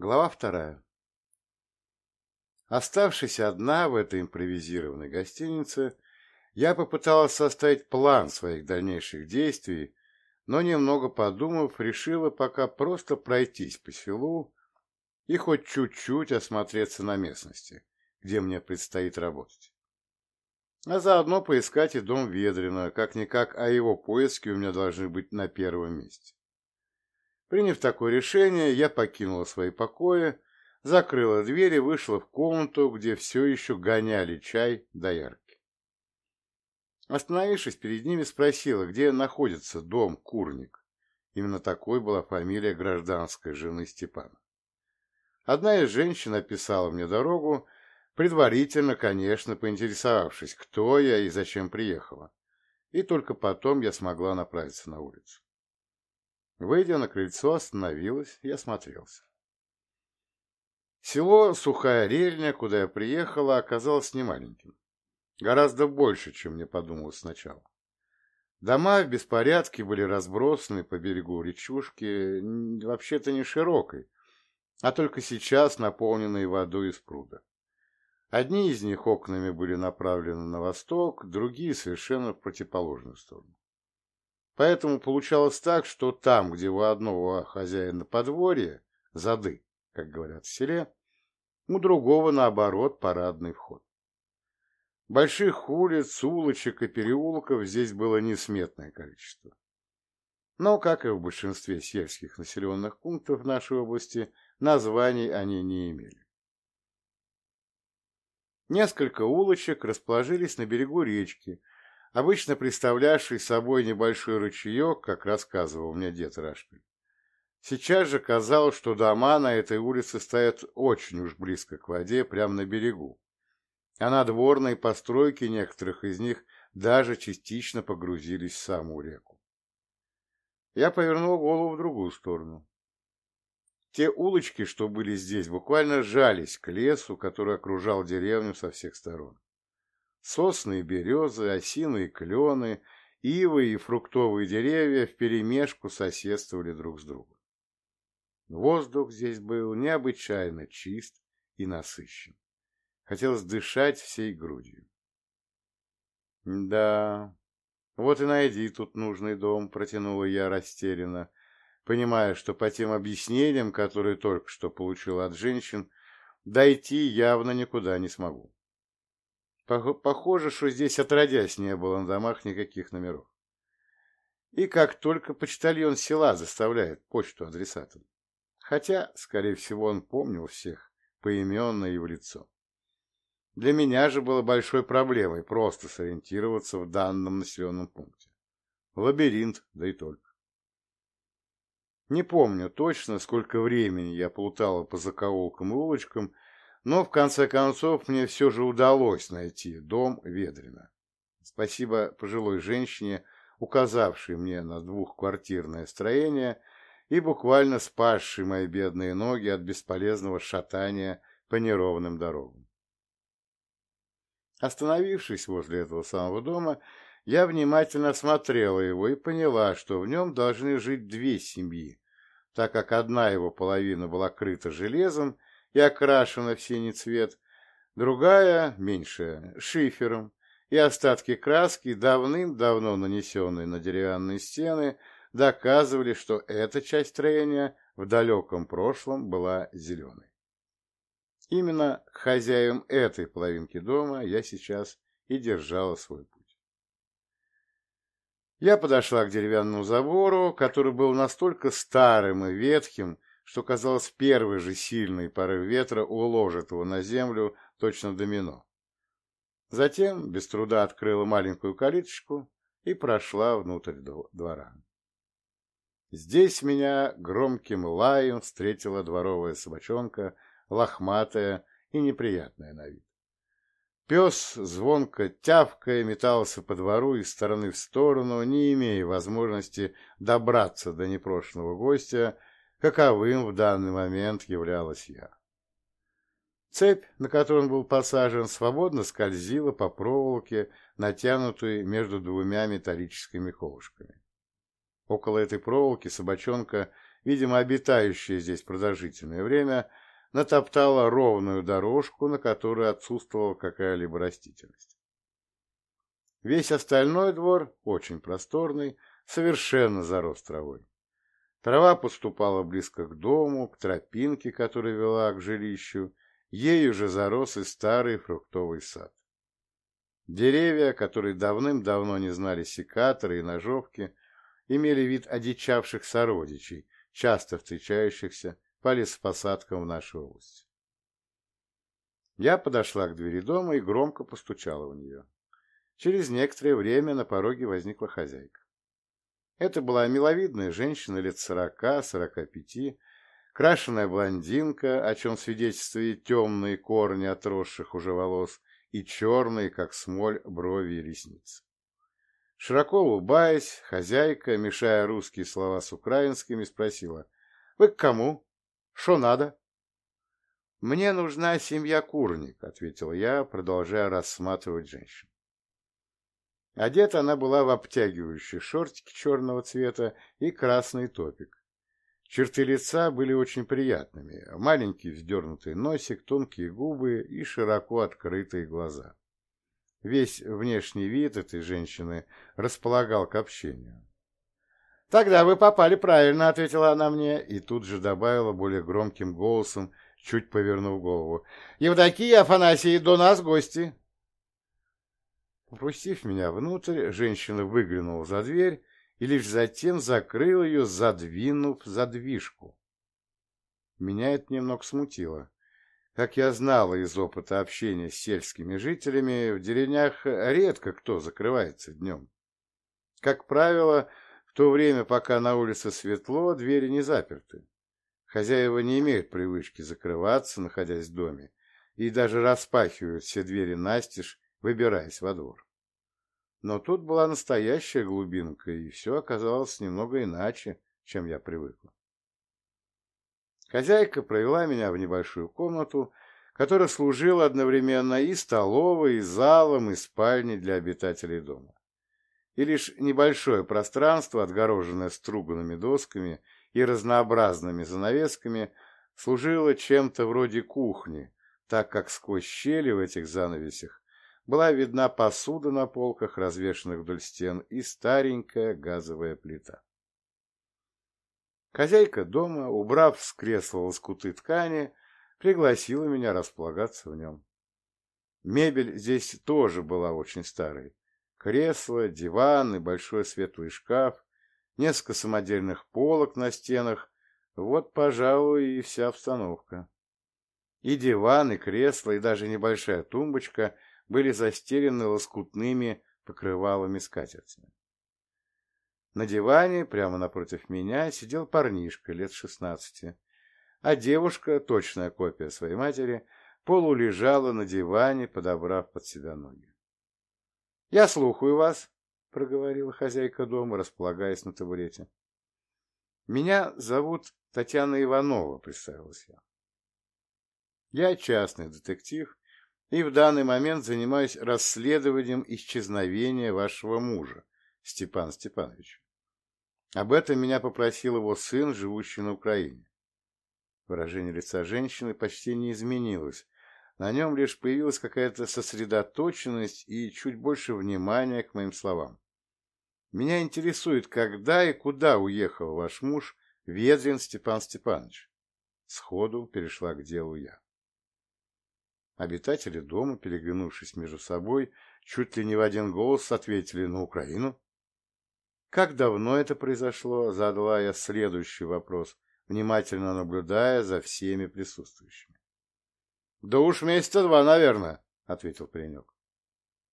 Глава вторая. Оставшись одна в этой импровизированной гостинице, я попыталась составить план своих дальнейших действий, но, немного подумав, решила пока просто пройтись по селу и хоть чуть-чуть осмотреться на местности, где мне предстоит работать. А заодно поискать и дом Ведрина, как-никак, а его поиски у меня должны быть на первом месте. Приняв такое решение, я покинула свои покои, закрыла дверь и вышла в комнату, где все еще гоняли чай до ярки. Остановившись перед ними, спросила, где находится дом Курник. Именно такой была фамилия гражданской жены Степана. Одна из женщин описала мне дорогу, предварительно, конечно, поинтересовавшись, кто я и зачем приехала. И только потом я смогла направиться на улицу. Выйдя на крыльцо, остановилась и осмотрелся. Село Сухая Рельня, куда я приехала, оказалось немаленьким. Гораздо больше, чем мне подумалось сначала. Дома в беспорядке были разбросаны по берегу речушки, вообще-то не широкой, а только сейчас наполненной водой из пруда. Одни из них окнами были направлены на восток, другие совершенно в противоположную сторону. Поэтому получалось так, что там, где у одного хозяина подворье, зады, как говорят в селе, у другого, наоборот, парадный вход. Больших улиц, улочек и переулков здесь было несметное количество. Но, как и в большинстве сельских населенных пунктов нашей области, названий они не имели. Несколько улочек расположились на берегу речки, обычно представлявший собой небольшой ручеек, как рассказывал мне дед Рашпиль. Сейчас же казалось, что дома на этой улице стоят очень уж близко к воде, прямо на берегу, а надворные постройки некоторых из них даже частично погрузились в саму реку. Я повернул голову в другую сторону. Те улочки, что были здесь, буквально жались к лесу, который окружал деревню со всех сторон. Сосны и березы, осины и клены, ивы и фруктовые деревья вперемешку соседствовали друг с другом. Воздух здесь был необычайно чист и насыщен. Хотелось дышать всей грудью. «Да, вот и найди тут нужный дом», — протянула я растерянно, понимая, что по тем объяснениям, которые только что получила от женщин, дойти явно никуда не смогу. Похоже, что здесь отродясь не было на домах никаких номеров. И как только почтальон села заставляет почту адресатам. Хотя, скорее всего, он помнил всех поименно и в лицо. Для меня же было большой проблемой просто сориентироваться в данном населенном пункте. Лабиринт, да и только. Не помню точно, сколько времени я плутала по закоулкам и улочкам, но в конце концов мне все же удалось найти дом Ведрина. Спасибо пожилой женщине, указавшей мне на двухквартирное строение и буквально спасшей мои бедные ноги от бесполезного шатания по неровным дорогам. Остановившись возле этого самого дома, я внимательно осмотрела его и поняла, что в нем должны жить две семьи, так как одна его половина была крыта железом, и окрашена в синий цвет, другая, меньшая, шифером, и остатки краски, давным-давно нанесенные на деревянные стены, доказывали, что эта часть строения в далеком прошлом была зеленой. Именно к хозяевам этой половинки дома я сейчас и держала свой путь. Я подошла к деревянному забору, который был настолько старым и ветхим, что, казалось, первый же сильный порыв ветра уложит его на землю точно домино. Затем без труда открыла маленькую калиточку и прошла внутрь двора. Здесь меня громким лаем встретила дворовая собачонка, лохматая и неприятная на вид. Пес, звонко тявкая, метался по двору из стороны в сторону, не имея возможности добраться до непрошенного гостя, каковым в данный момент являлась я. Цепь, на которую он был посажен, свободно скользила по проволоке, натянутой между двумя металлическими колышками. Около этой проволоки собачонка видимо, обитающая здесь продолжительное время, натоптала ровную дорожку, на которой отсутствовала какая-либо растительность. Весь остальной двор, очень просторный, совершенно зарос травой. Трава поступала близко к дому, к тропинке, которая вела к жилищу, ею же зарос и старый фруктовый сад. Деревья, которые давным-давно не знали секаторы и ножовки, имели вид одичавших сородичей, часто встречающихся по лесопосадкам в нашей области. Я подошла к двери дома и громко постучала в нее. Через некоторое время на пороге возникла хозяйка. Это была миловидная женщина лет сорока-сорока пяти, крашеная блондинка, о чем свидетельствуют темные корни отросших уже волос и черные, как смоль, брови и ресницы. Широко улыбаясь, хозяйка, мешая русские слова с украинскими, спросила, «Вы к кому? Что надо?» «Мне нужна семья Курник», — ответил я, продолжая рассматривать женщину. Одета она была в обтягивающие шортики черного цвета и красный топик. Черты лица были очень приятными. Маленький вздернутый носик, тонкие губы и широко открытые глаза. Весь внешний вид этой женщины располагал к общению. «Тогда вы попали правильно», — ответила она мне, и тут же добавила более громким голосом, чуть повернув голову. «Евдокия Афанасий, до нас гости!» Пропустив меня внутрь, женщина выглянула за дверь и лишь затем закрыла ее, задвинув задвижку. Меня это немного смутило. Как я знала из опыта общения с сельскими жителями, в деревнях редко кто закрывается днем. Как правило, в то время, пока на улице светло, двери не заперты. Хозяева не имеют привычки закрываться, находясь в доме, и даже распахивают все двери настежь, выбираясь во двор. Но тут была настоящая глубинка, и все оказалось немного иначе, чем я привыкла. Хозяйка провела меня в небольшую комнату, которая служила одновременно и столовой, и залом, и спальней для обитателей дома. И лишь небольшое пространство, отгороженное струганными досками и разнообразными занавесками, служило чем-то вроде кухни, так как сквозь щели в этих занавесях была видна посуда на полках, развешанных вдоль стен, и старенькая газовая плита. Хозяйка дома, убрав с кресла лоскуты ткани, пригласила меня располагаться в нем. Мебель здесь тоже была очень старой. Кресло, диван и большой светлый шкаф, несколько самодельных полок на стенах — вот, пожалуй, и вся обстановка. И диван, и кресло, и даже небольшая тумбочка — были застелены лоскутными покрывалами скатертями. На диване, прямо напротив меня, сидел парнишка лет шестнадцати, а девушка, точная копия своей матери, полулежала на диване, подобрав под себя ноги. — Я слухаю вас, — проговорила хозяйка дома, располагаясь на табурете. — Меня зовут Татьяна Иванова, — представилась я. Я частный детектив и в данный момент занимаюсь расследованием исчезновения вашего мужа, Степан Степанович. Об этом меня попросил его сын, живущий на Украине. Выражение лица женщины почти не изменилось, на нем лишь появилась какая-то сосредоточенность и чуть больше внимания к моим словам. Меня интересует, когда и куда уехал ваш муж, Ведрин Степан Степанович. Сходу перешла к делу я. Обитатели дома, переглянувшись между собой, чуть ли не в один голос ответили на Украину. «Как давно это произошло?» — задала я следующий вопрос, внимательно наблюдая за всеми присутствующими. «Да уж месяца два, наверное», — ответил паренек.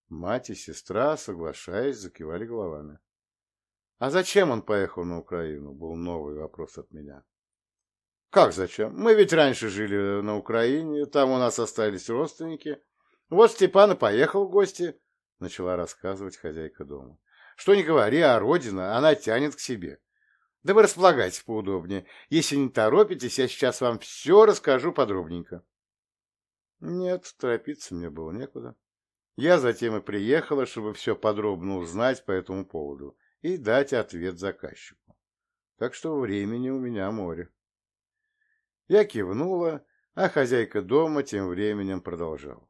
Мать и сестра, соглашаясь, закивали головами. «А зачем он поехал на Украину?» — был новый вопрос от меня. Как зачем? Мы ведь раньше жили на Украине, там у нас остались родственники. Вот Степан и поехал в гости, начала рассказывать хозяйка дома. Что не говори, а родина, она тянет к себе. Да вы располагайтесь поудобнее. Если не торопитесь, я сейчас вам все расскажу подробненько. Нет, торопиться мне было некуда. Я затем и приехала, чтобы все подробно узнать по этому поводу и дать ответ заказчику. так что времени у меня море. Я кивнула, а хозяйка дома тем временем продолжала.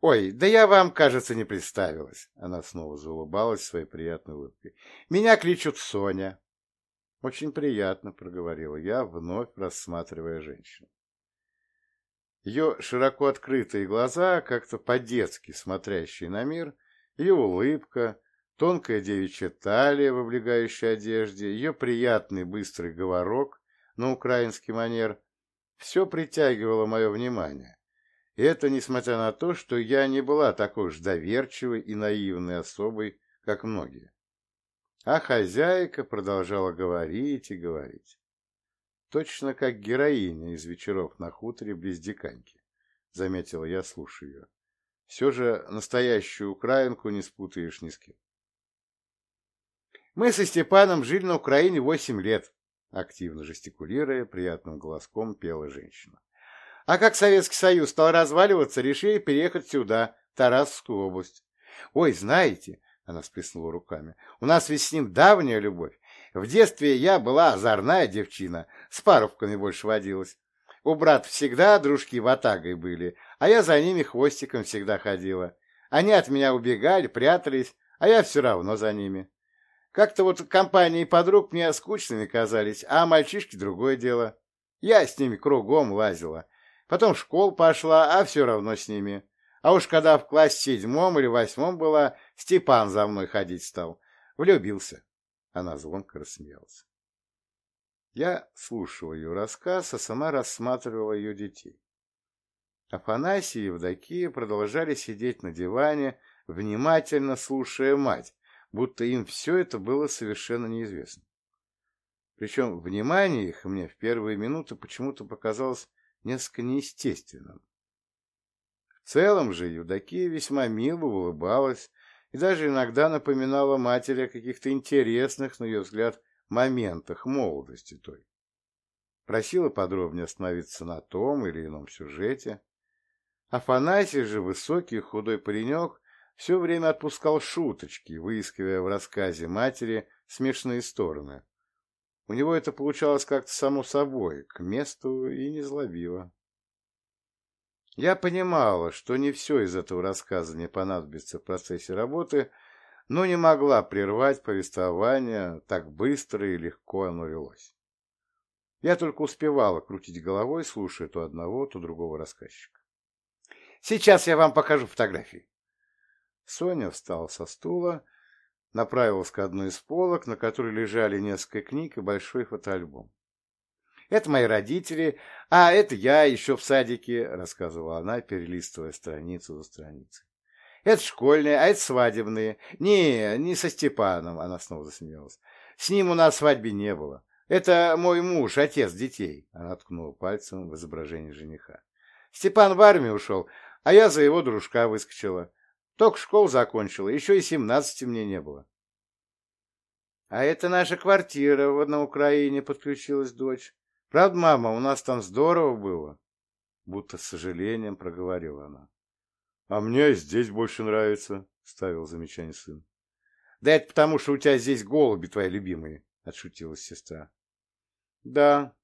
«Ой, да я вам, кажется, не представилась!» Она снова заулыбалась своей приятной улыбкой. «Меня кличут Соня». «Очень приятно», — проговорила я, вновь рассматривая женщину. Ее широко открытые глаза, как-то по-детски смотрящие на мир, ее улыбка, тонкая девичья талия в облегающей одежде, ее приятный быстрый говорок на украинский манер — все притягивало мое внимание. И это несмотря на то, что я не была такой уж доверчивой и наивной особой, как многие. А хозяйка продолжала говорить и говорить. Точно как героиня из вечеров на хуторе близ Диканьки, заметила я, слушая ее. Все же настоящую украинку не спутаешь ни с кем. Мы со Степаном жили на Украине восемь лет, активно жестикулируя, приятным голоском пела женщина. А как Советский Союз стал разваливаться, решили переехать сюда, в Тарасовскую область. Ой, знаете, она сплеснула руками, у нас ведь с ним давняя любовь. В детстве я была озорная девчина, с паровками больше водилась. У брат всегда дружки ватагой были, а я за ними хвостиком всегда ходила. Они от меня убегали, прятались, а я все равно за ними. Как-то вот компании подруг мне скучными казались, а мальчишки другое дело. Я с ними кругом лазила. Потом в школу пошла, а все равно с ними. А уж когда в классе седьмом или восьмом была, Степан за мной ходить стал. Влюбился. Она звонко рассмеялась. Я слушала ее рассказ, а сама рассматривала ее детей. Афанасий и Евдокия продолжали сидеть на диване, внимательно слушая мать, будто им все это было совершенно неизвестно. Причем внимание их мне в первые минуты почему-то показалось несколько неестественным. В целом же Евдокия весьма мило улыбалась, и даже иногда напоминала матери о каких-то интересных, на ее взгляд, моментах молодости той. Просила подробнее остановиться на том или ином сюжете. Афанасий же, высокий худой паренек, все время отпускал шуточки, выискивая в рассказе матери смешные стороны. У него это получалось как-то само собой, к месту и незлобиво. Я понимала, что не все из этого рассказа не понадобится в процессе работы, но не могла прервать повествование, так быстро и легко оно велось. Я только успевала крутить головой, слушая то одного, то другого рассказчика. «Сейчас я вам покажу фотографии». Соня встала со стула, направилась к одной из полок, на которой лежали несколько книг и большой фотоальбом. Это мои родители, а это я еще в садике, — рассказывала она, перелистывая страницу за страницей. Это школьные, а это свадебные. Не, не со Степаном, — она снова засмеялась. С ним у нас свадьбы не было. Это мой муж, отец детей, — она ткнула пальцем в изображение жениха. Степан в армию ушел, а я за его дружка выскочила. Только школу закончила, еще и семнадцати мне не было. — А это наша квартира на Украине, — подключилась дочь. Правда, мама, у нас там здорово было? Будто с сожалением проговорила она. А мне здесь больше нравится, ставил замечание сын. Да это потому, что у тебя здесь голуби твои любимые, отшутилась сестра. Да,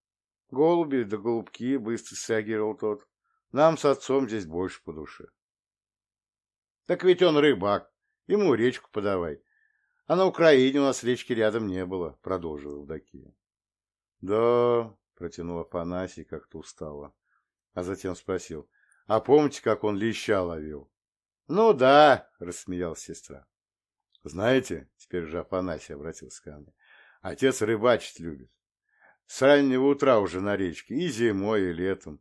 голуби да голубки, быстро среагировал тот. Нам с отцом здесь больше по душе. Так ведь он рыбак, ему речку подавай. А на Украине у нас речки рядом не было, продолжила Евдокия. Да, протянул Афанасий как-то устало. А затем спросил, а помните, как он леща ловил? Ну да, рассмеялась сестра. Знаете, теперь же Афанасий обратился ко мне, отец рыбачить любит. С раннего утра уже на речке, и зимой, и летом.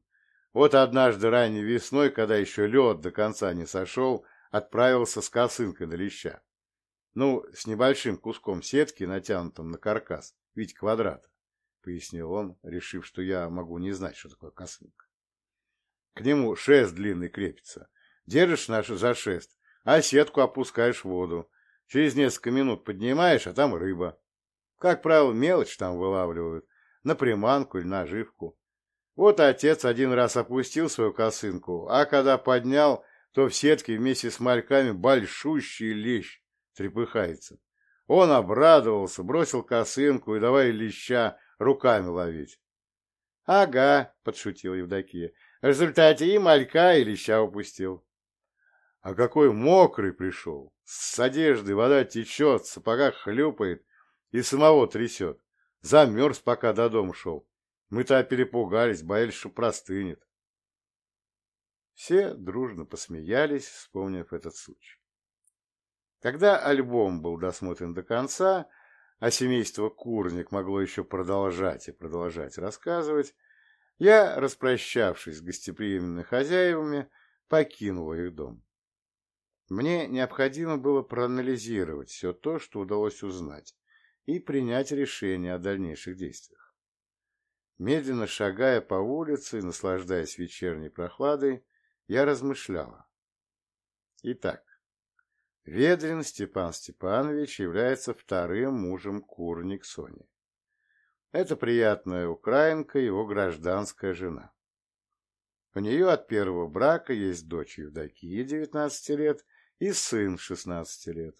Вот однажды ранней весной, когда еще лед до конца не сошел, отправился с косынкой на леща. Ну, с небольшим куском сетки, натянутым на каркас, ведь квадрат. — пояснил он, решив, что я могу не знать, что такое косынка. К нему шест длинный крепится. Держишь наш за шест, а сетку опускаешь в воду. Через несколько минут поднимаешь, а там рыба. Как правило, мелочь там вылавливают, на приманку или наживку. Вот отец один раз опустил свою косынку, а когда поднял, то в сетке вместе с мальками большущий лещ трепыхается. Он обрадовался, бросил косынку и давай леща руками ловить. — Ага, — подшутил Евдокия, — в результате и малька, и леща упустил. А какой мокрый пришел! С одежды вода течет, в сапогах хлюпает и самого трясет. Замерз, пока до дома шел. Мы-то перепугались, боялись, что простынет. Все дружно посмеялись, вспомнив этот случай. Когда альбом был досмотрен до конца, а семейство Курник могло еще продолжать и продолжать рассказывать, я, распрощавшись с гостеприимными хозяевами, покинул их дом. Мне необходимо было проанализировать все то, что удалось узнать, и принять решение о дальнейших действиях. Медленно шагая по улице и наслаждаясь вечерней прохладой, я размышляла. Итак, Ведрин Степан Степанович является вторым мужем Курник Сони. Это приятная украинка, его гражданская жена. У нее от первого брака есть дочь Евдокия, 19 лет, и сын, 16 лет.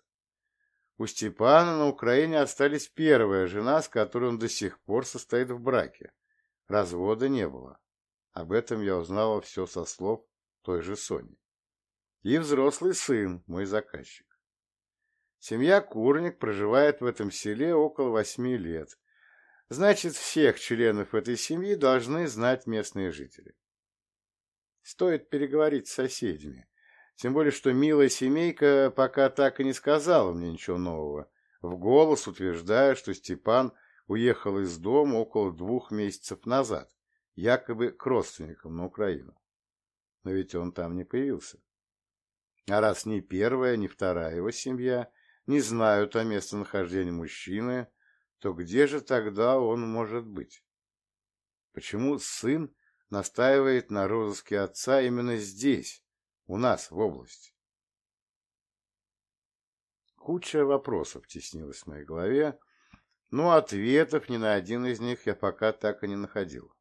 У Степана на Украине остались первая жена, с которой он до сих пор состоит в браке. Развода не было. Об этом я узнала все со слов той же Сони. И взрослый сын, мой заказчик. Семья Курник проживает в этом селе около восьми лет. Значит, всех членов этой семьи должны знать местные жители. Стоит переговорить с соседями. Тем более, что милая семейка пока так и не сказала мне ничего нового, в голос утверждая, что Степан уехал из дома около двух месяцев назад, якобы к родственникам на Украину но ведь он там не появился. А раз ни первая, ни вторая его семья не знают о местонахождении мужчины, то где же тогда он может быть? Почему сын настаивает на розыске отца именно здесь, у нас, в области? Куча вопросов теснилась в моей голове, но ответов ни на один из них я пока так и не находил.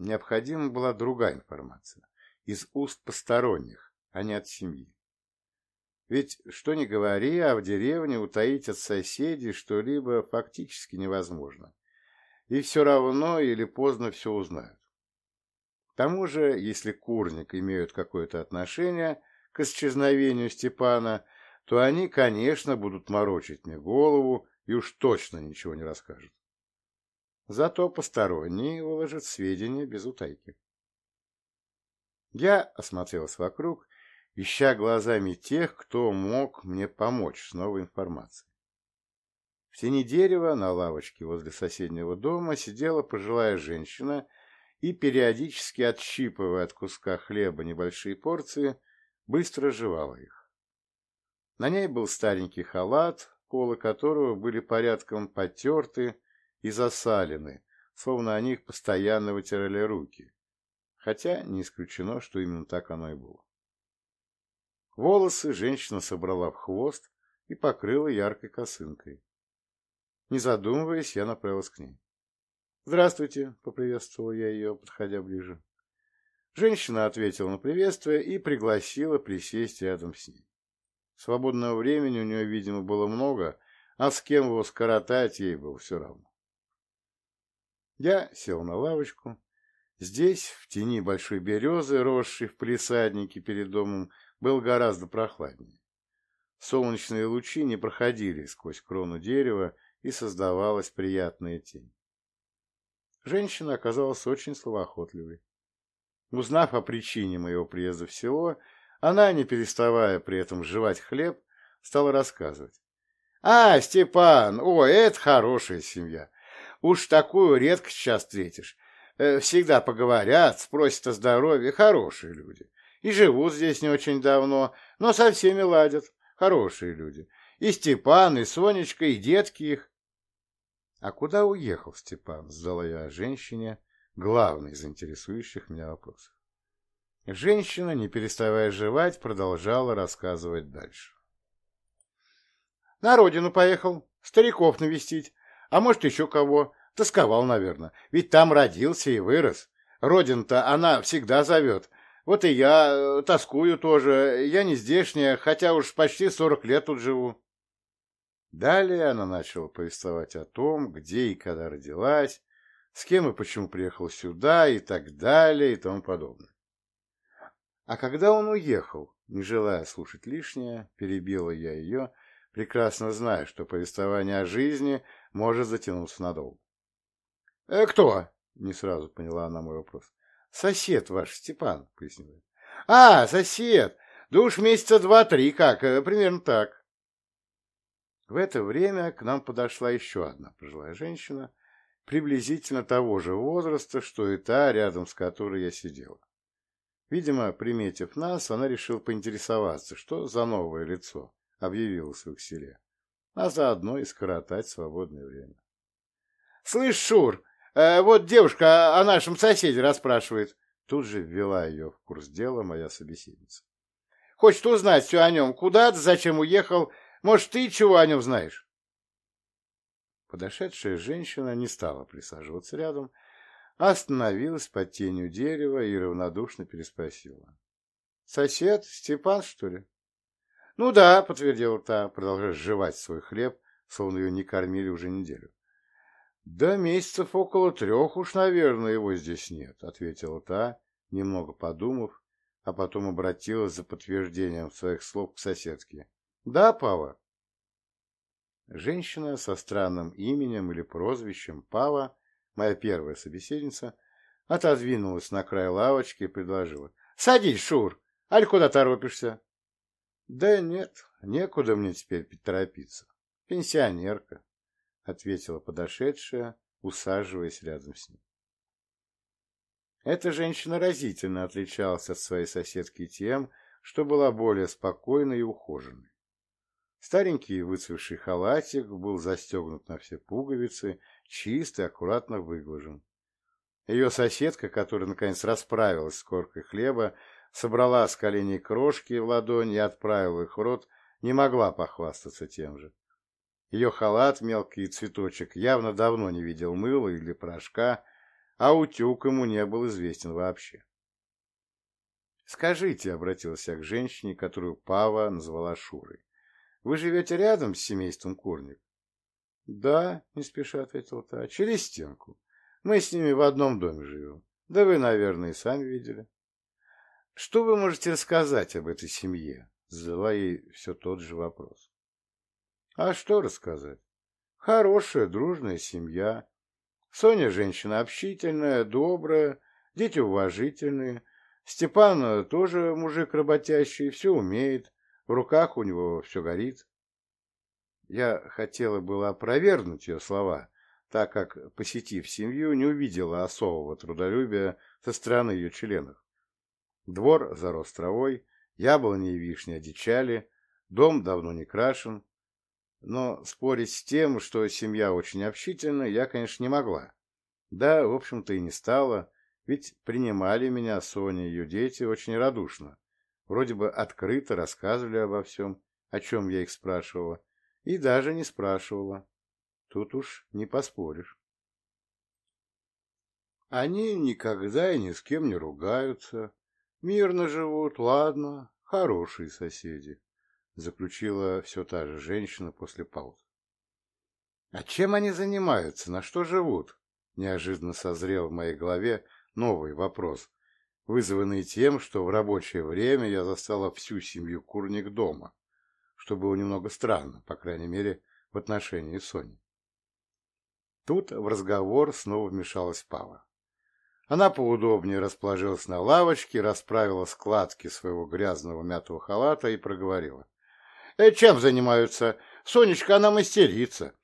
Необходима была другая информация, из уст посторонних, а не от семьи. Ведь, что ни говори, а в деревне утаить от соседей что-либо фактически невозможно. И все равно или поздно все узнают. К тому же, если курник имеют какое-то отношение к исчезновению Степана, то они, конечно, будут морочить мне голову и уж точно ничего не расскажут. Зато посторонние выложат сведения без утайки. Я осмотрелся вокруг, ища глазами тех, кто мог мне помочь с новой информацией. В тени дерева на лавочке возле соседнего дома сидела пожилая женщина и, периодически отщипывая от куска хлеба небольшие порции, быстро жевала их. На ней был старенький халат, полы которого были порядком потерты и засалены, словно о них постоянно вытирали руки, хотя не исключено, что именно так оно и было. Волосы женщина собрала в хвост и покрыла яркой косынкой. Не задумываясь, я направилась к ней. «Здравствуйте», — поприветствовал я ее, подходя ближе. Женщина ответила на приветствие и пригласила присесть рядом с ней. Свободного времени у нее, видимо, было много, а с кем его скоротать ей было все равно. Я сел на лавочку. Здесь, в тени большой березы, росшей в палисаднике перед домом, был гораздо прохладнее. Солнечные лучи не проходили сквозь крону дерева, и создавалась приятная тень. Женщина оказалась очень словоохотливой. Узнав о причине моего приезда в село, она, не переставая при этом жевать хлеб, стала рассказывать. — А, Степан, ой, это хорошая семья. Уж такую редко сейчас встретишь. Э, всегда поговорят, спросят о здоровье. Хорошие люди. И живут здесь не очень давно, но со всеми ладят. Хорошие люди. И Степан, и Сонечка, и детки их. — А куда уехал Степан? — задала я женщине, главный из интересующих меня вопросов. Женщина, не переставая жевать, продолжала рассказывать дальше. — На родину поехал, стариков навестить. А может, еще кого. Тосковал, наверное. Ведь там родился и вырос. Родина-то она всегда зовет. Вот и я э, тоскую тоже. Я не здешняя, хотя уж почти сорок лет тут живу. Далее она начала повествовать о том, где и когда родилась, с кем и почему приехал сюда и так далее и тому подобное. А когда он уехал, не желая слушать лишнее, перебила я ее, прекрасно зная, что повествование о жизни может затянуться надолго. «Э, «Кто?» — не сразу поняла она мой вопрос. «Сосед ваш, Степан», — пояснила. «А, сосед! Да уж месяца два-три как, э, примерно так». В это время к нам подошла еще одна пожилая женщина, приблизительно того же возраста, что и та, рядом с которой я сидела. Видимо, приметив нас, она решила поинтересоваться, что за новое лицо объявилось в их селе, а заодно и скоротать свободное время. — Слышь, Шур, э, вот девушка о нашем соседе расспрашивает. Тут же ввела ее в курс дела моя собеседница. — Хочет узнать все о нем. Куда ты, зачем уехал? Может, ты чего о нем знаешь? Подошедшая женщина не стала присаживаться рядом, остановилась под тенью дерева и равнодушно переспросила. — Сосед? Степан, что ли? — Ну да, — подтвердила та, продолжая жевать свой хлеб, словно ее не кормили уже неделю. — Да месяцев около трех уж, наверное, его здесь нет, — ответила та, немного подумав, а потом обратилась за подтверждением своих слов к соседке. — Да, Пава? Женщина со странным именем или прозвищем Пава моя первая собеседница, отодвинулась на край лавочки и предложила. — Садись, Шур, аль куда торопишься? — Да нет, некуда мне теперь торопиться. Пенсионерка, — ответила подошедшая, усаживаясь рядом с ней. Эта женщина разительно отличалась от своей соседки тем, что была более спокойной и ухоженной. Старенький выцвевший халатик был застегнут на все пуговицы чист и аккуратно выглажен. Ее соседка, которая наконец расправилась с коркой хлеба, собрала с коленей крошки в ладонь и отправила их в рот, не могла похвастаться тем же. Ее халат, мелкий цветочек, явно давно не видел мыла или порошка, а утюг ему не был известен вообще. «Скажите», — обратилась я к женщине, которую Пава назвала Шурой, — «вы живете рядом с семейством Курник?» Да, не спеша ответил та, через стенку. Мы с ними в одном доме живем. Да вы, наверное, и сами видели. Что вы можете рассказать об этой семье? Задала ей все тот же вопрос. А что рассказать? Хорошая, дружная семья. Соня женщина общительная, добрая, дети уважительные. Степан тоже мужик работящий, все умеет, в руках у него все горит. Я хотела было опровергнуть ее слова, так как, посетив семью, не увидела особого трудолюбия со стороны ее членов. Двор зарос травой, яблони и вишни одичали, дом давно не крашен. Но спорить с тем, что семья очень общительна, я, конечно, не могла. Да, в общем-то, и не стала, ведь принимали меня Соня и ее дети очень радушно. Вроде бы открыто рассказывали обо всем, о чем я их спрашивала, и даже не спрашивала. Тут уж не поспоришь. Они никогда и ни с кем не ругаются, мирно живут, ладно, хорошие соседи, заключила все та же женщина после паузы. А чем они занимаются, на что живут? Неожиданно созрел в моей голове новый вопрос, вызванный тем, что в рабочее время я застала всю семью Курник дома что было немного странно, по крайней мере, в отношении Сони. Тут в разговор снова вмешалась Пава. Она поудобнее расположилась на лавочке, расправила складки своего грязного мятого халата и проговорила. «Э, «Чем занимаются? Сонечка, она мастерица.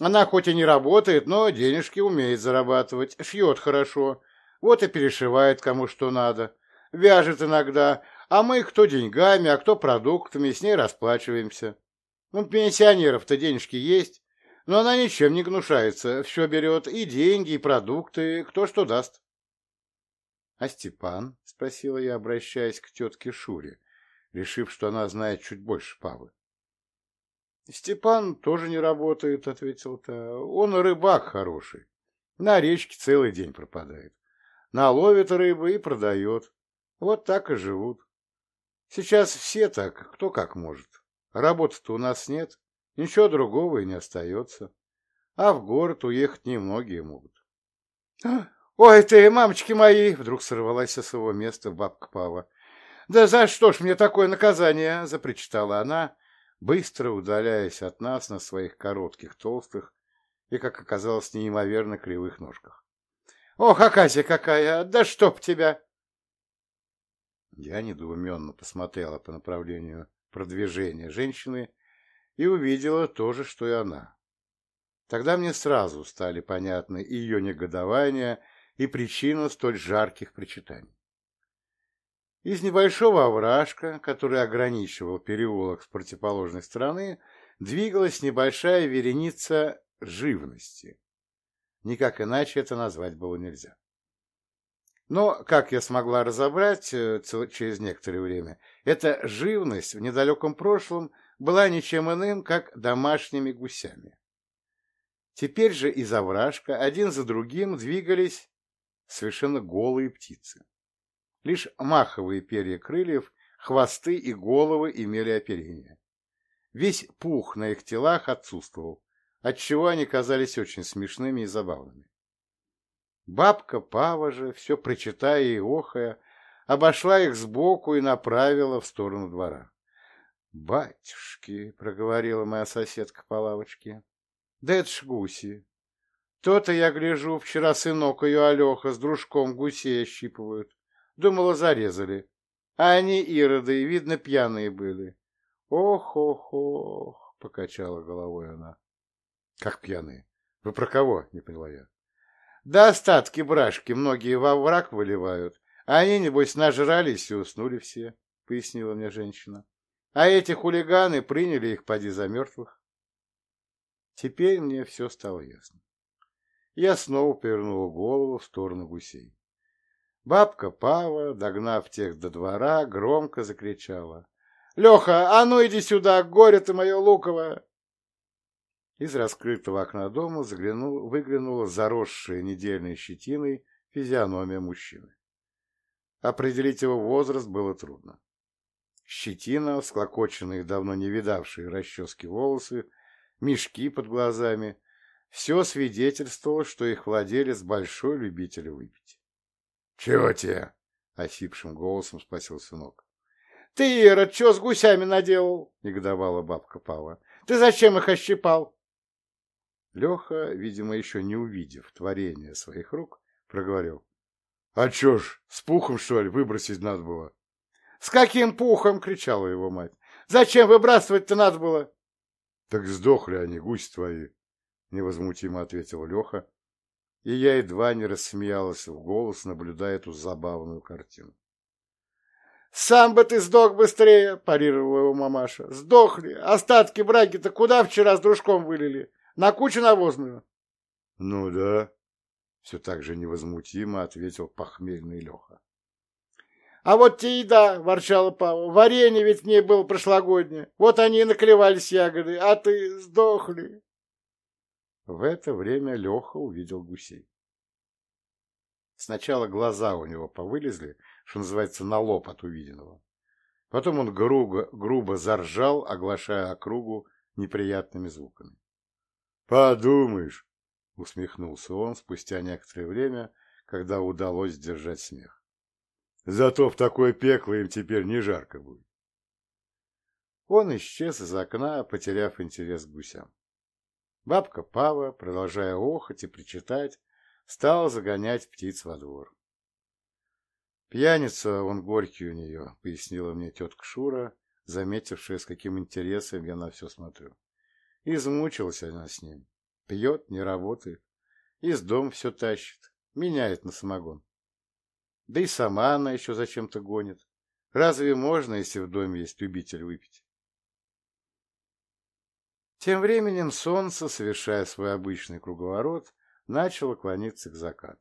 Она хоть и не работает, но денежки умеет зарабатывать, шьет хорошо, вот и перешивает кому что надо, вяжет иногда, а мы кто деньгами, а кто продуктами, с ней расплачиваемся. Ну, пенсионеров-то денежки есть, но она ничем не гнушается, все берет, и деньги, и продукты, кто что даст. — А Степан? — спросила я, обращаясь к тетке Шуре, решив, что она знает чуть больше Павы. — Степан тоже не работает, — ответил та. — Он рыбак хороший. На речке целый день пропадает. Наловит рыбы и продает. Вот так и живут. Сейчас все так, кто как может. Работы-то у нас нет. Ничего другого и не остается. А в город уехать немногие могут. «Ой ты, мамочки мои!» — вдруг сорвалась со своего места бабка Пава. «Да за что ж мне такое наказание?» — запричитала она, быстро удаляясь от нас на своих коротких, толстых и, как оказалось, неимоверно кривых ножках. «Ох, Аказия какая! Да чтоб тебя!» Я недоуменно посмотрела по направлению продвижения женщины и увидела то же, что и она. Тогда мне сразу стали понятны ее негодование, и причина столь жарких причитаний. Из небольшого овражка, который ограничивал переулок с противоположной стороны, двигалась небольшая вереница живности. Никак иначе это назвать было нельзя. Но, как я смогла разобрать э, через некоторое время, эта живность в недалеком прошлом была ничем иным, как домашними гусями. Теперь же из овражка один за другим двигались совершенно голые птицы. Лишь маховые перья крыльев, хвосты и головы имели оперение. Весь пух на их телах отсутствовал, отчего они казались очень смешными и забавными. Бабка Пава же, все прочитая и охая, обошла их сбоку и направила в сторону двора. «Батюшки!» — проговорила моя соседка по лавочке. «Да это ж гуси! То-то, я гляжу, вчера сынок ее Алеха с дружком гусей ощипывают. Думала, зарезали. А они ироды, видно, пьяные были. Ох-ох-ох!» — покачала головой она. «Как пьяные? Вы про кого?» — не поняла я. «Да остатки брашки многие во враг выливают, а они, небось, нажрались и уснули все», — пояснила мне женщина. А эти хулиганы приняли их поди за мертвых. Теперь мне все стало ясно. Я снова повернула голову в сторону гусей. Бабка Пава, догнав тех до двора, громко закричала. — Леха, а ну иди сюда, горе ты мое луковое! Из раскрытого окна дома заглянул, выглянула заросшая недельной щетиной физиономия мужчины. Определить его возраст было трудно. Щетина, склокоченные, давно не видавшие расчески волосы, мешки под глазами — все свидетельствовало, что их владелец большой любитель выпить. — Чего тебе? — осипшим голосом спросил сынок. — Ты, Ира, что с гусями наделал? — негодовала бабка Пава. — Ты зачем их ощипал? Леха, видимо, еще не увидев творение своих рук, проговорил. — А че ж, с пухом, что ли, выбросить надо было? «С каким пухом?» — кричала его мать. «Зачем выбрасывать-то надо было?» «Так сдохли они, гусь твои!» — невозмутимо ответил Леха, и я едва не рассмеялась в голос, наблюдая эту забавную картину. «Сам бы ты сдох быстрее!» – парировала его мамаша. «Сдохли! Остатки браги-то куда вчера с дружком вылили? На кучу навозную!» «Ну да!» – все так же невозмутимо ответил похмельный Леха. А вот те еда, ворчала Пава, варенье ведь в ней было прошлогоднее. Вот они и наклевались ягоды, а ты сдохли. В это время Леха увидел гусей. Сначала глаза у него повылезли, что называется, на лоб от увиденного. Потом он грубо, грубо заржал, оглашая округу неприятными звуками. «Подумаешь!» — усмехнулся он спустя некоторое время, когда удалось сдержать смех. Зато в такое пекло им теперь не жарко будет. Он исчез из окна, потеряв интерес к гусям. Бабка Пава, продолжая охать и причитать, стала загонять птиц во двор. «Пьяница, он горький у нее», — пояснила мне тетка Шура, заметившая, с каким интересом я на все смотрю. Измучилась она с ним. Пьет, не работает. Из дом все тащит. Меняет на самогон. Да и сама она еще зачем-то гонит. Разве можно, если в доме есть любитель выпить? Тем временем солнце, совершая свой обычный круговорот, начало клониться к закату.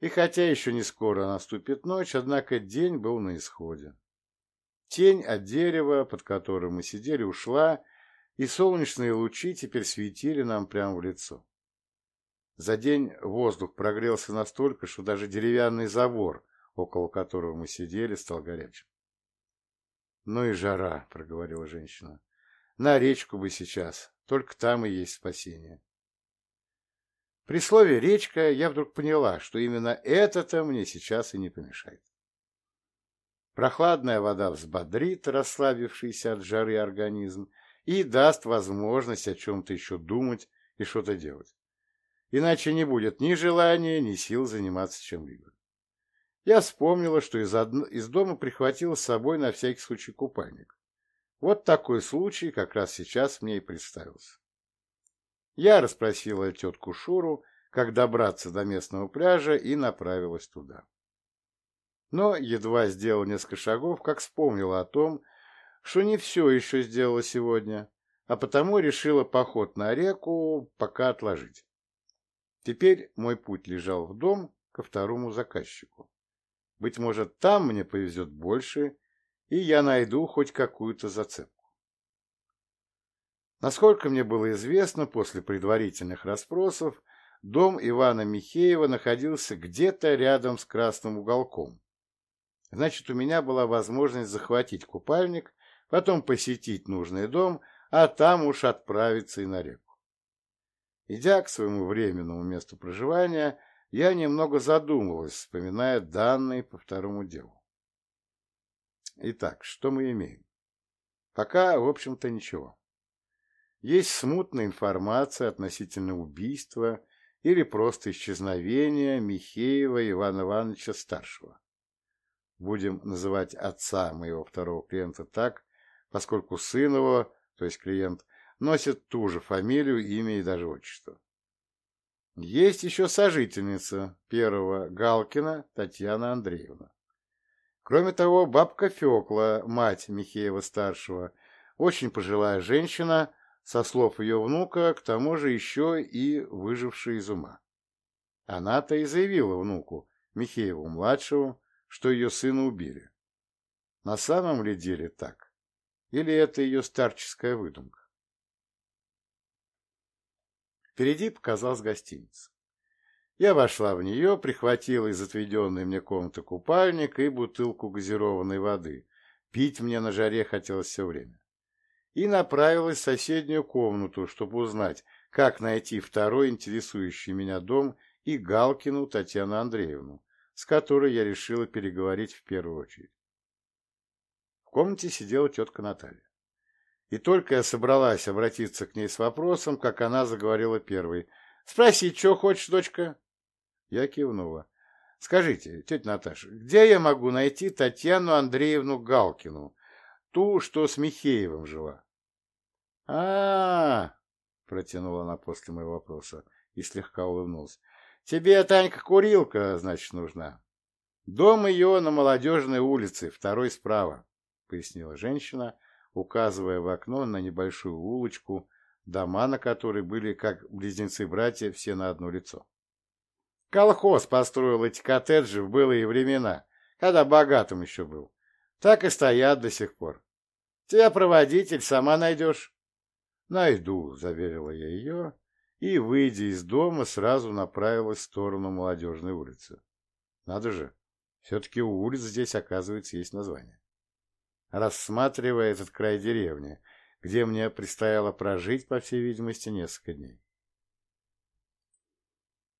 И хотя еще не скоро наступит ночь, однако день был на исходе. Тень от дерева, под которым мы сидели, ушла, и солнечные лучи теперь светили нам прямо в лицо. За день воздух прогрелся настолько, что даже деревянный забор, около которого мы сидели, стал горячим. — Ну и жара, — проговорила женщина. На речку бы сейчас, только там и есть спасение. При слове «речка» я вдруг поняла, что именно это-то мне сейчас и не помешает. Прохладная вода взбодрит расслабившийся от жары организм и даст возможность о чем-то еще думать и что-то делать. Иначе не будет ни желания, ни сил заниматься чем-либо. Я вспомнила, что из, од... из дома прихватила с собой на всякий случай купальник. Вот такой случай как раз сейчас мне и представился. Я расспросила тетку Шуру, как добраться до местного пляжа, и направилась туда. Но едва сделал несколько шагов, как вспомнила о том, что не все еще сделала сегодня, а потому решила поход на реку пока отложить. Теперь мой путь лежал в дом ко второму заказчику. Быть может, там мне повезет больше, и я найду хоть какую-то зацепку. Насколько мне было известно, после предварительных расспросов, дом Ивана Михеева находился где-то рядом с красным уголком. Значит, у меня была возможность захватить купальник, потом посетить нужный дом, а там уж отправиться и на реку. Идя к своему временному месту проживания, я немного задумалась, вспоминая данные по второму делу. Итак, что мы имеем? Пока, в общем-то, ничего. Есть смутная информация относительно убийства или просто исчезновения Михеева Ивана Ивановича Старшего. Будем называть отца моего второго клиента так, поскольку сын его, то есть клиент, носит ту же фамилию, имя и даже отчество. Есть еще сожительница первого Галкина Татьяна Андреевна. Кроме того, бабка Фекла, мать Михеева-старшего, очень пожилая женщина, со слов ее внука, к тому же еще и выжившая из ума. Она-то и заявила внуку, Михееву-младшему, что ее сына убили. На самом ли деле так? Или это ее старческая выдумка? Впереди показалась гостиница. Я вошла в нее, прихватила из отведенной мне комнаты купальник и бутылку газированной воды. Пить мне на жаре хотелось все время. И направилась в соседнюю комнату, чтобы узнать, как найти второй интересующий меня дом и Галкину Татьяну Андреевну, с которой я решила переговорить в первую очередь. В комнате сидела тетка Наталья. И только я собралась обратиться к ней с вопросом, как она заговорила первой. «Спроси, что хочешь, дочка?» Я кивнула. «Скажите, тетя Наташа, где я могу найти Татьяну Андреевну Галкину, ту, что с Михеевым жила?» а, -а, -а протянула она после моего вопроса и слегка улыбнулась. «Тебе, Танька, курилка, значит, нужна. Дом ее на Молодежной улице, второй справа», — пояснила женщина, — указывая в окно на небольшую улочку, дома на которой были, как близнецы-братья, все на одно лицо. Колхоз построил эти коттеджи в былые времена, когда богатым еще был. Так и стоят до сих пор. Тебя проводитель сама найдешь. Найду, заверила я ее, и, выйдя из дома, сразу направилась в сторону молодежной улицы. Надо же, все-таки у улиц здесь, оказывается, есть название рассматривая этот край деревни, где мне предстояло прожить, по всей видимости, несколько дней.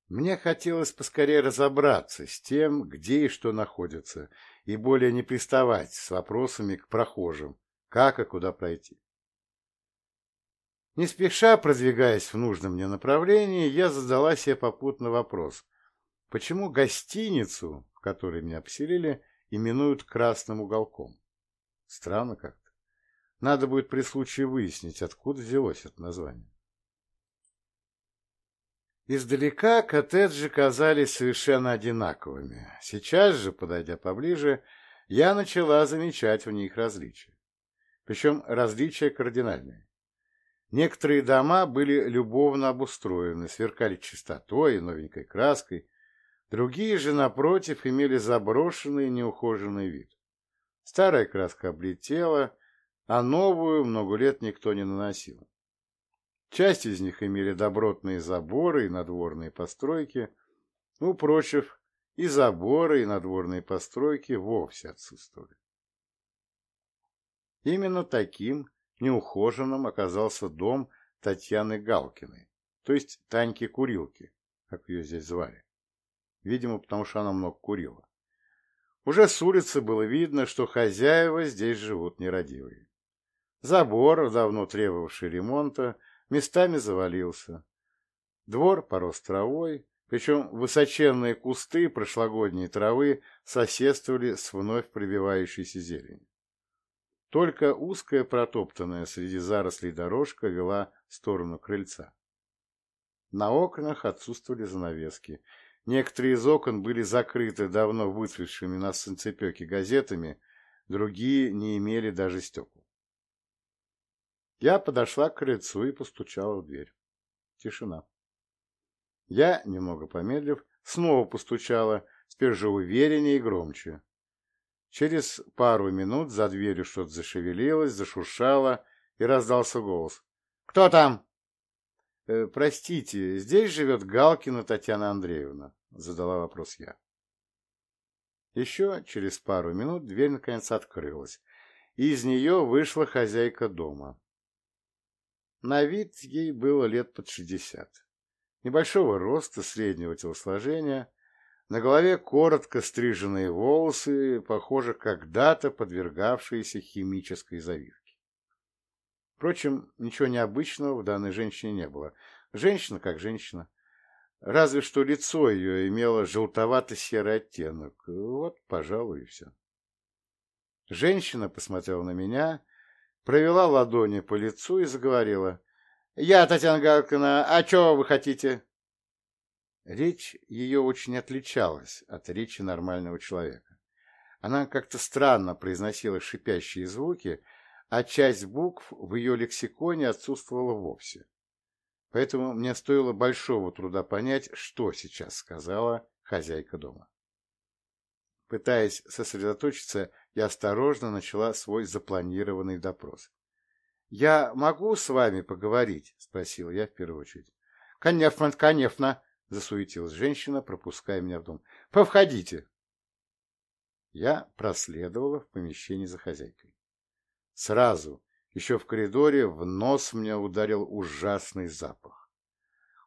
Мне хотелось поскорее разобраться с тем, где и что находится, и более не приставать с вопросами к прохожим, как и куда пройти. Не спеша продвигаясь в нужном мне направлении, я задала себе попутно вопрос, почему гостиницу, в которой меня поселили, именуют «красным уголком». Странно как-то. Надо будет при случае выяснить, откуда взялось это название. Издалека коттеджи казались совершенно одинаковыми. Сейчас же, подойдя поближе, я начала замечать в них различия. Причем различия кардинальные. Некоторые дома были любовно обустроены, сверкали чистотой и новенькой краской, другие же, напротив, имели заброшенный неухоженный вид. Старая краска облетела, а новую много лет никто не наносил. Часть из них имели добротные заборы и надворные постройки, у прочих и заборы, и надворные постройки вовсе отсутствовали. Именно таким неухоженным оказался дом Татьяны Галкиной, то есть Таньки Курилки, как ее здесь звали. Видимо, потому что она много курила. Уже с улицы было видно, что хозяева здесь живут нерадивые. Забор, давно требовавший ремонта, местами завалился. Двор порос травой, причем высоченные кусты прошлогодней травы соседствовали с вновь прибивающейся зеленью. Только узкая протоптанная среди зарослей дорожка вела в сторону крыльца. На окнах отсутствовали занавески. Некоторые из окон были закрыты давно выцветшими на солнцепеке газетами, другие не имели даже стекол. Я подошла к крыльцу и постучала в дверь. Тишина. Я, немного помедлив, снова постучала, теперь же увереннее и громче. Через пару минут за дверью что-то зашевелилось, зашуршало, и раздался голос. «Кто там?» «Э, «Простите, здесь живет Галкина Татьяна Андреевна?» — задала вопрос я. Еще через пару минут дверь наконец открылась, и из нее вышла хозяйка дома. На вид ей было лет под шестьдесят. Небольшого роста, среднего телосложения, на голове коротко стриженные волосы, похоже, когда-то подвергавшиеся химической завивке. Впрочем, ничего необычного в данной женщине не было. Женщина как женщина. Разве что лицо ее имело желтовато-серый оттенок. Вот, пожалуй, и все. Женщина посмотрела на меня, провела ладони по лицу и заговорила. — Я, Татьяна Галкина, а чего вы хотите? Речь ее очень отличалась от речи нормального человека. Она как-то странно произносила шипящие звуки, а часть букв в ее лексиконе отсутствовала вовсе. Поэтому мне стоило большого труда понять, что сейчас сказала хозяйка дома. Пытаясь сосредоточиться, я осторожно начала свой запланированный допрос. «Я могу с вами поговорить?» — спросила я в первую очередь. «Конечно, конечно!» — засуетилась женщина, пропуская меня в дом. — Повходите. Я проследовала в помещение за хозяйкой. Сразу, еще в коридоре, в нос мне ударил ужасный запах.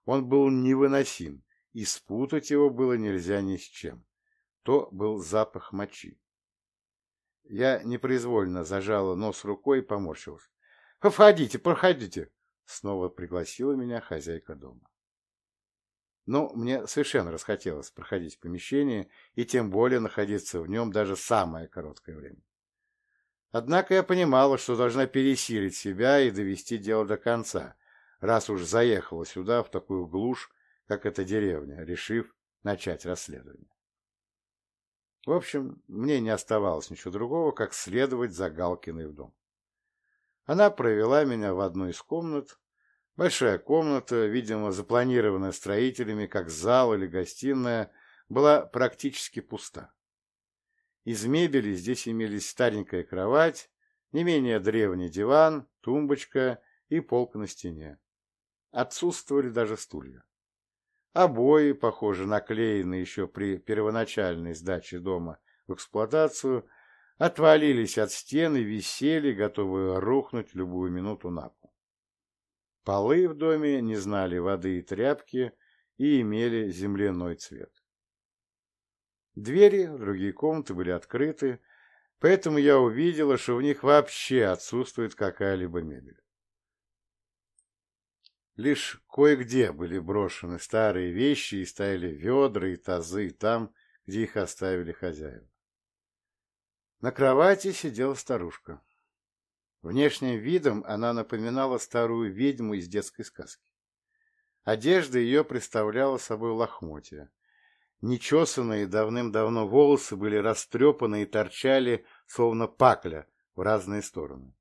Он был невыносим, и спутать его было нельзя ни с чем. То был запах мочи. Я непроизвольно зажала нос рукой и поморщилась. — Входите, проходите! — снова пригласила меня хозяйка дома. Но мне совершенно расхотелось проходить помещение и тем более находиться в нем даже самое короткое время. Однако я понимала, что должна пересилить себя и довести дело до конца, раз уж заехала сюда, в такую глушь, как эта деревня, решив начать расследование. В общем, мне не оставалось ничего другого, как следовать за Галкиной в дом. Она провела меня в одну из комнат, Большая комната, видимо, запланированная строителями как зал или гостиная, была практически пуста. Из мебели здесь имелись старенькая кровать, не менее древний диван, тумбочка и полка на стене. Отсутствовали даже стулья. Обои, похоже, наклеенные еще при первоначальной сдаче дома в эксплуатацию, отвалились от стены висели, готовые рухнуть любую минуту на пол. Полы в доме не знали воды и тряпки и имели земляной цвет. Двери в другие комнаты были открыты, поэтому я увидела, что в них вообще отсутствует какая-либо мебель. Лишь кое-где были брошены старые вещи и стояли ведра и тазы там, где их оставили хозяева. На кровати сидела старушка. Внешним видом она напоминала старую ведьму из детской сказки. Одежда ее представляла собой лохмотья. Нечесанные давным-давно волосы были растрепаны и торчали, словно пакля, в разные стороны.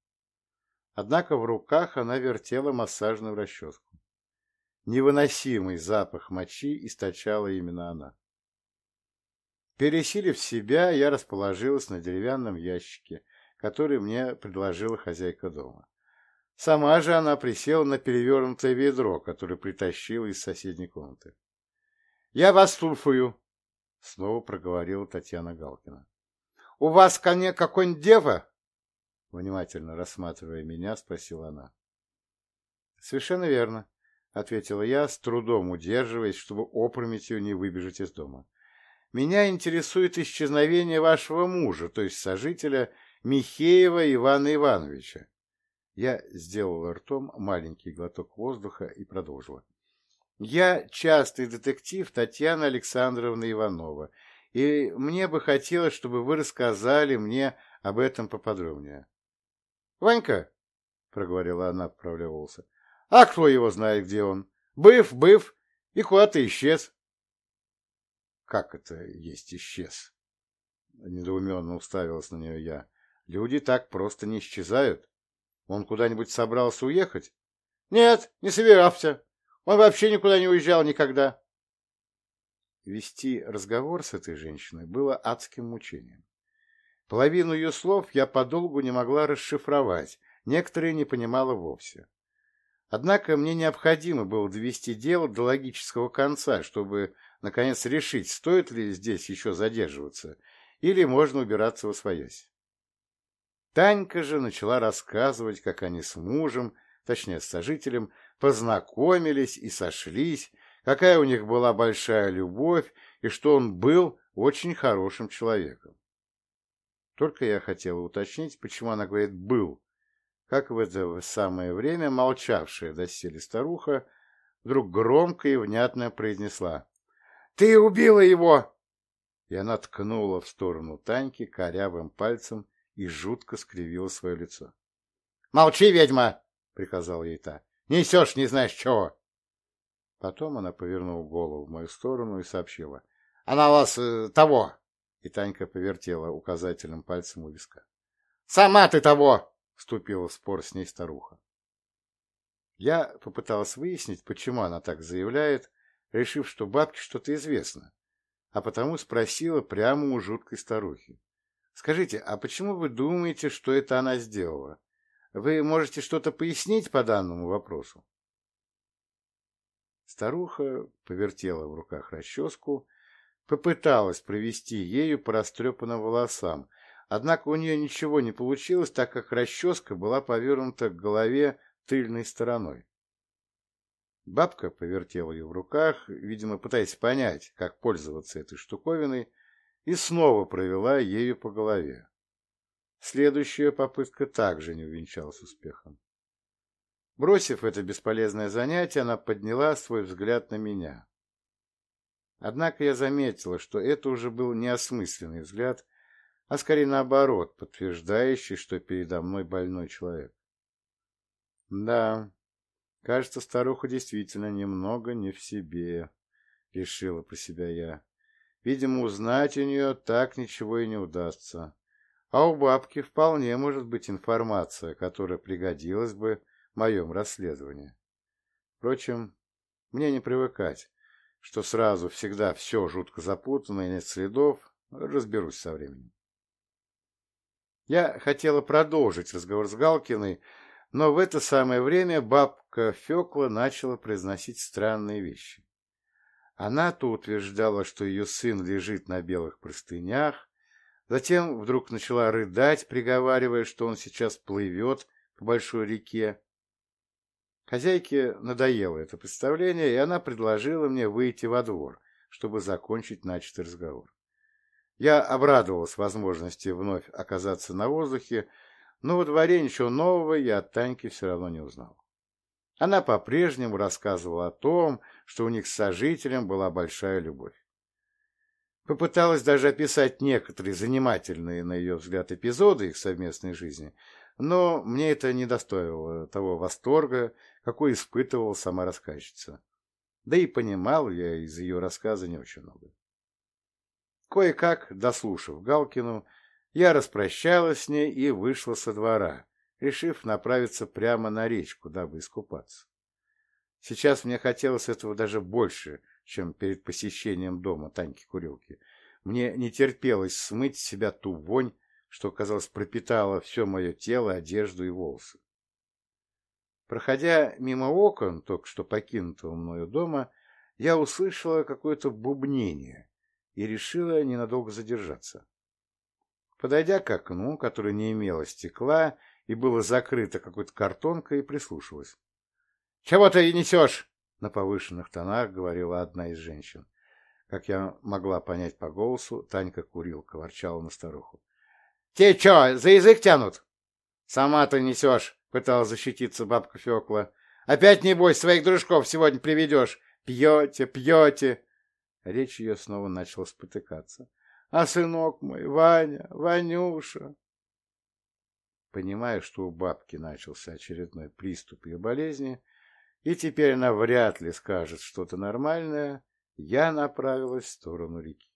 Однако в руках она вертела массажную расческу. Невыносимый запах мочи источала именно она. Пересилив себя, я расположилась на деревянном ящике, который мне предложила хозяйка дома. Сама же она присела на перевернутое ведро, которое притащила из соседней комнаты. — Я вас слушаю, — снова проговорила Татьяна Галкина. — У вас ко мне какой-нибудь дева? Внимательно рассматривая меня, спросила она. Совершенно верно, ответила я, с трудом удерживаясь, чтобы опрометью не выбежать из дома. Меня интересует исчезновение вашего мужа, то есть сожителя Михеева Ивана Ивановича. Я сделала ртом маленький глоток воздуха и продолжила. Я частый детектив Татьяна Александровна Иванова, и мне бы хотелось, чтобы вы рассказали мне об этом поподробнее. — Ванька, — проговорила она, поправляя волосы, — а кто его знает, где он? Быв, быв, и куда-то исчез. — Как это есть исчез? — недоуменно уставилась на нее я. — Люди так просто не исчезают. Он куда-нибудь собрался уехать? — Нет, не собирался. Он вообще никуда не уезжал никогда. Вести разговор с этой женщиной было адским мучением. Половину ее слов я подолгу не могла расшифровать, некоторые не понимала вовсе. Однако мне необходимо было довести дело до логического конца, чтобы, наконец, решить, стоит ли здесь еще задерживаться, или можно убираться во своясь. Танька же начала рассказывать, как они с мужем, точнее, с сожителем, познакомились и сошлись, какая у них была большая любовь и что он был очень хорошим человеком. Только я хотела уточнить, почему она говорит «был», как в это самое время молчавшая доселе старуха вдруг громко и внятно произнесла «Ты убила его!» И она ткнула в сторону Таньки корявым пальцем и жутко скривила свое лицо. «Молчи, ведьма!» — приказал ей та. «Несешь не знаешь чего!» Потом она повернула голову в мою сторону и сообщила. «Она вас э, того!» И Танька повертела указательным пальцем у виска. «Сама ты того!» — вступила в спор с ней старуха. Я попыталась выяснить, почему она так заявляет, решив, что бабке что-то известно, а потому спросила прямо у жуткой старухи. «Скажите, а почему вы думаете, что это она сделала? Вы можете что-то пояснить по данному вопросу?» Старуха повертела в руках расческу, попыталась провести ею по растрепанным волосам, однако у нее ничего не получилось, так как расческа была повернута к голове тыльной стороной. Бабка повертела ее в руках, видимо, пытаясь понять, как пользоваться этой штуковиной, и снова провела ею по голове. Следующая попытка также не увенчалась успехом. Бросив это бесполезное занятие, она подняла свой взгляд на меня. Однако я заметила, что это уже был не осмысленный взгляд, а скорее наоборот, подтверждающий, что передо мной больной человек. Да, кажется, старуха действительно немного не в себе, решила про себя я. Видимо, узнать у нее так ничего и не удастся. А у бабки вполне может быть информация, которая пригодилась бы моем расследовании. Впрочем, мне не привыкать, что сразу всегда все жутко запутано и нет следов, разберусь со временем. Я хотела продолжить разговор с Галкиной, но в это самое время бабка Фекла начала произносить странные вещи. Она то утверждала, что ее сын лежит на белых простынях, затем вдруг начала рыдать, приговаривая, что он сейчас плывет по большой реке, Хозяйке надоело это представление, и она предложила мне выйти во двор, чтобы закончить начатый разговор. Я обрадовалась возможности вновь оказаться на воздухе, но во дворе ничего нового я от Таньки все равно не узнал. Она по-прежнему рассказывала о том, что у них с сожителем была большая любовь. Попыталась даже описать некоторые занимательные, на ее взгляд, эпизоды их совместной жизни, но мне это не достоило того восторга, какой испытывала сама рассказчица. Да и понимал я из ее рассказа не очень много. Кое-как, дослушав Галкину, я распрощалась с ней и вышла со двора, решив направиться прямо на речку, дабы искупаться. Сейчас мне хотелось этого даже больше, чем перед посещением дома Таньки-курилки. Мне не терпелось смыть с себя ту вонь, что, казалось, пропитало все мое тело, одежду и волосы. Проходя мимо окон, только что покинутого мною дома, я услышала какое-то бубнение и решила ненадолго задержаться. Подойдя к окну, которое не имело стекла и было закрыто какой-то картонкой, прислушалась. — Чего ты несешь? — на повышенных тонах говорила одна из женщин. Как я могла понять по голосу, Танька курилка ворчала на старуху. — Те что, за язык тянут? — Сама ты несешь, — пыталась защититься бабка Фекла. — Опять, небось, своих дружков сегодня приведешь. Пьете, пьете. Речь ее снова начала спотыкаться. — А сынок мой, Ваня, Ванюша... Понимая, что у бабки начался очередной приступ ее болезни, и теперь она вряд ли скажет что-то нормальное, я направилась в сторону реки.